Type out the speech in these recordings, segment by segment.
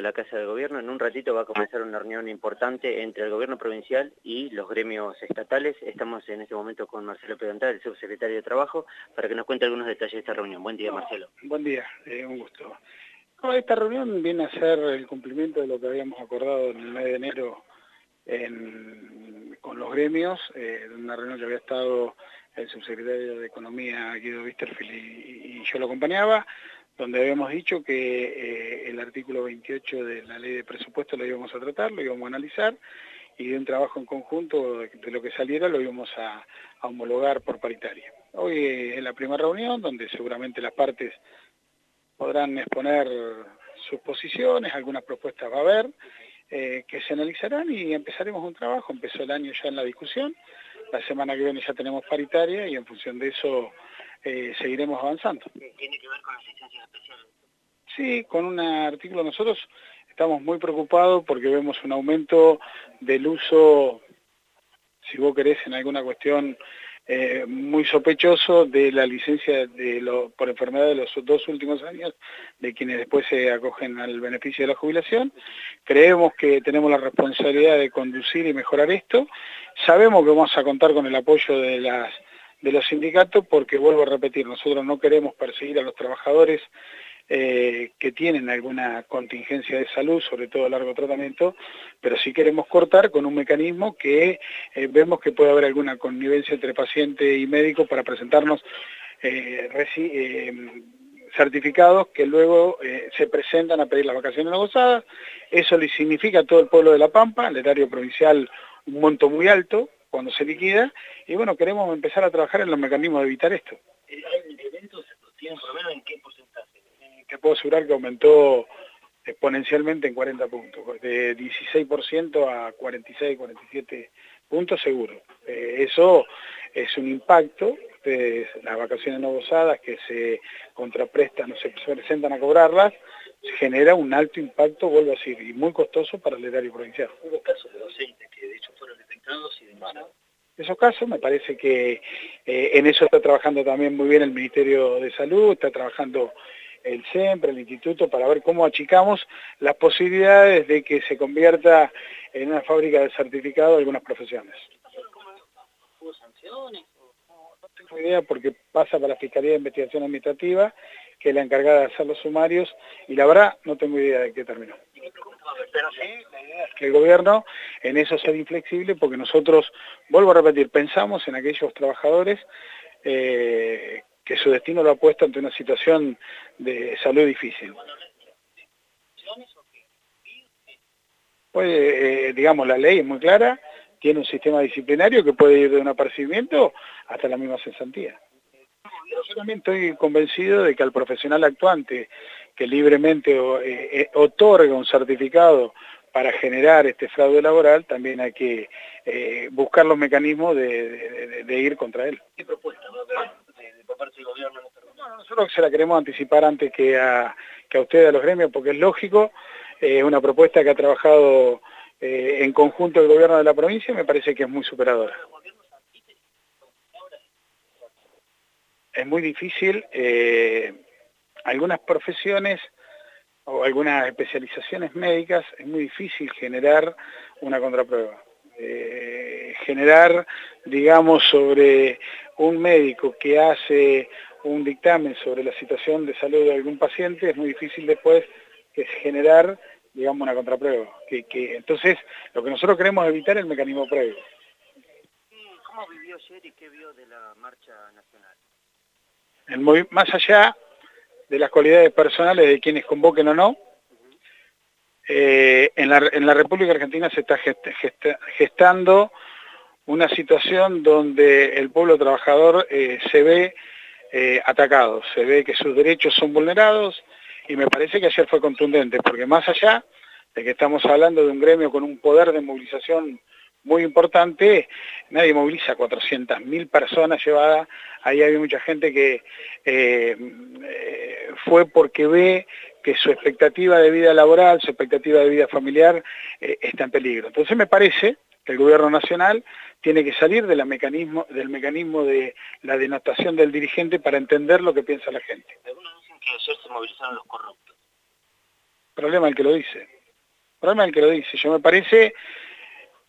La Casa de Gobierno en un ratito va a comenzar una reunión importante entre el gobierno provincial y los gremios estatales. Estamos en este momento con Marcelo Pedantal, el subsecretario de Trabajo, para que nos cuente algunos detalles de esta reunión. Buen día, Marcelo. Buen día, eh, un gusto. esta reunión viene a ser el cumplimiento de lo que habíamos acordado en el mes de enero con los gremios, eh, una reunión que había estado el subsecretario de Economía, Guido Wisterfield, y yo lo acompañaba, donde habíamos dicho que eh, el artículo 28 de la ley de presupuesto lo íbamos a tratar, lo íbamos a analizar, y de un trabajo en conjunto de, lo que saliera lo íbamos a, homologar por paritaria. Hoy es la primera reunión donde seguramente las partes podrán exponer sus posiciones, algunas propuestas va a haber, eh, que se analizarán y empezaremos un trabajo. Empezó el año ya en la discusión, la semana que viene ya tenemos paritaria y en función de eso eh, seguiremos avanzando. ¿Tiene que ver con asistencia especial? Sí, con un artículo nosotros estamos muy preocupados porque vemos un aumento del uso, si vos querés, en alguna cuestión eh, muy sospechoso de la licencia de lo, por enfermedad de los dos últimos años, de quienes después se acogen al beneficio de la jubilación. Creemos que tenemos la responsabilidad de conducir y mejorar esto. Sabemos que vamos a contar con el apoyo de las de los sindicatos porque, vuelvo a repetir, nosotros no queremos perseguir a los trabajadores eh, que tienen alguna contingencia de salud, sobre todo largo tratamiento, pero sí queremos cortar con un mecanismo que eh, vemos que puede haber alguna connivencia entre paciente y médico para presentarnos eh, certificados que luego se presentan a pedir las vacaciones no gozadas. Eso le significa a todo el pueblo de La Pampa, al erario provincial, un monto muy alto, cuando se liquida, y bueno, queremos empezar a trabajar en los mecanismos de evitar esto. ¿Hay eventos tienen por lo menos en qué porcentaje? Que puedo asegurar que aumentó exponencialmente en 40 puntos, de 16% a 46, 47 puntos seguro. Eh, eso es un impacto, de las vacaciones no gozadas que se contraprestan o se presentan a cobrarlas, genera un alto impacto, vuelvo a decir, y muy costoso para el erario provincial. Hubo casos de docentes que de hecho fueron detectados y demás. En esos casos me parece que eh, en eso está trabajando también muy bien el Ministerio de Salud, está trabajando el CEMPRE, el Instituto, para ver cómo achicamos las posibilidades de que se convierta en una fábrica de certificado de algunas profesiones. ¿Hubo sanciones? No tengo idea porque pasa para la Fiscalía de Investigación Administrativa que es la encargada de hacer los sumarios, y la verdad no tengo idea de qué terminó. Pero sí, la idea es que el gobierno en eso sea inflexible, porque nosotros, vuelvo a repetir, pensamos en aquellos trabajadores eh, que su destino lo ha puesto ante una situación de salud difícil. Pues, digamos, la ley es muy clara, tiene un sistema disciplinario que puede ir de un apercibimiento hasta la misma cesantía. Yo también estoy convencido de que al profesional actuante que libremente eh, eh, otorga un certificado para generar este fraude laboral, también hay que eh, buscar los mecanismos de, ir contra él. ¿Qué propuesta de, por parte del gobierno? No, nosotros se la queremos anticipar antes que a, que a ustedes, a los gremios, porque es lógico, es una propuesta que ha trabajado en conjunto el gobierno de la provincia y me parece que es muy superadora. Es muy difícil, eh, algunas profesiones o algunas especializaciones médicas, es muy difícil generar una contraprueba. Eh, generar, digamos, sobre un médico que hace un dictamen sobre la situación de salud de algún paciente, es muy difícil después que generar, digamos, una contraprueba. Que, entonces, lo que nosotros queremos evitar es el mecanismo previo. ¿Cómo vivió ayer y qué vio de la marcha nacional? Más allá de las cualidades personales de quienes convoquen o no, eh, en, la, República Argentina se está gestando una situación donde el pueblo trabajador eh, se ve eh, atacado, se ve que sus derechos son vulnerados y me parece que ayer fue contundente, porque más allá de que estamos hablando de un gremio con un poder de movilización muy importante, nadie moviliza 400.000 personas llevadas, ahí hay mucha gente que eh, eh, fue porque ve que su expectativa de vida laboral, su expectativa de vida familiar eh, está en peligro. Entonces me parece que el gobierno nacional tiene que salir de mecanismo, del mecanismo de la denotación del dirigente para entender lo que piensa la gente. Algunos dicen que ayer se movilizaron los corruptos. problema el que lo dice. Problema el que lo dice. Yo me parece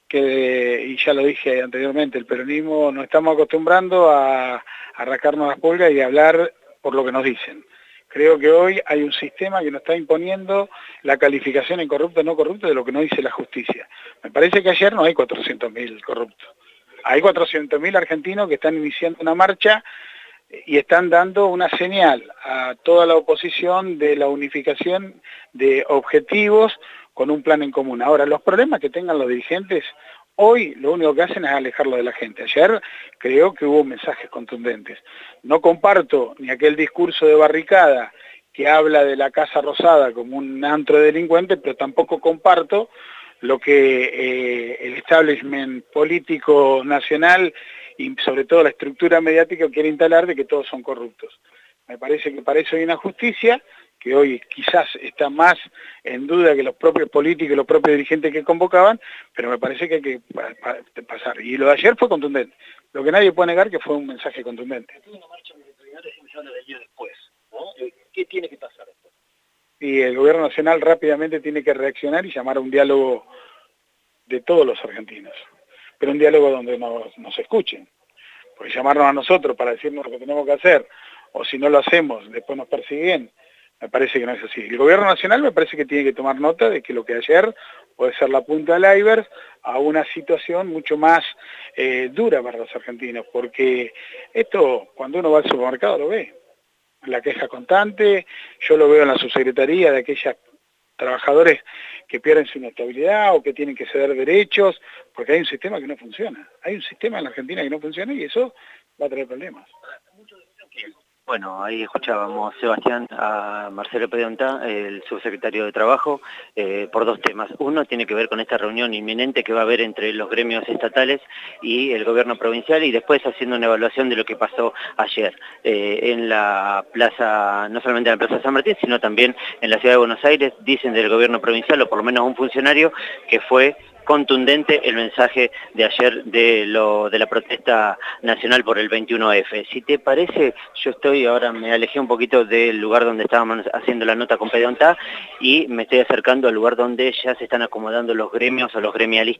que, y ya lo dije anteriormente, el peronismo nos estamos acostumbrando a, arrancarnos las pulgas y hablar por lo que nos dicen. Creo que hoy hay un sistema que nos está imponiendo la calificación en corrupto o no corrupto de lo que nos dice la justicia. Me parece que ayer no hay 400.000 corruptos. Hay 400.000 argentinos que están iniciando una marcha y están dando una señal a toda la oposición de la unificación de objetivos con un plan en común. Ahora, los problemas que tengan los dirigentes, hoy lo único que hacen es alejarlo de la gente. Ayer creo que hubo mensajes contundentes. No comparto ni aquel discurso de barricada que habla de la Casa Rosada como un antro delincuente, pero tampoco comparto lo que eh, el establishment político nacional y sobre todo la estructura mediática quiere instalar de que todos son corruptos. Me parece que para eso hay una justicia que hoy quizás está más en duda que los propios políticos y los propios dirigentes que convocaban, pero me parece que hay que pasar. Y lo de ayer fue contundente. Lo que nadie puede negar que fue un mensaje contundente. ¿Qué tiene que pasar después? Y el gobierno nacional rápidamente tiene que reaccionar y llamar a un diálogo de todos los argentinos, pero un diálogo donde nos, nos escuchen. Porque llamarnos a nosotros para decirnos lo que tenemos que hacer, o si no lo hacemos, después nos persiguen, me parece que no es así. El gobierno nacional me parece que tiene que tomar nota de que lo que ayer puede ser la punta del iceberg a una situación mucho más eh, dura para los argentinos, porque esto cuando uno va al supermercado lo ve. La queja constante, yo lo veo en la subsecretaría de aquellos trabajadores que pierden su inestabilidad o que tienen que ceder derechos, porque hay un sistema que no funciona. Hay un sistema en la Argentina que no funciona y eso va a traer problemas. Bueno, ahí escuchábamos, Sebastián, a Marcelo Pedonta, el subsecretario de Trabajo, eh, por dos temas. Uno tiene que ver con esta reunión inminente que va a haber entre los gremios estatales y el gobierno provincial y después haciendo una evaluación de lo que pasó ayer eh, en la plaza, no solamente en la plaza San Martín, sino también en la ciudad de Buenos Aires, dicen del gobierno provincial, o por lo menos un funcionario, que fue contundente el mensaje de ayer de, lo, de la protesta nacional por el 21F. Si te parece, yo estoy, ahora me alejé un poquito del lugar donde estábamos haciendo la nota con Pedonta y me estoy acercando al lugar donde ya se están acomodando los gremios o los gremialistas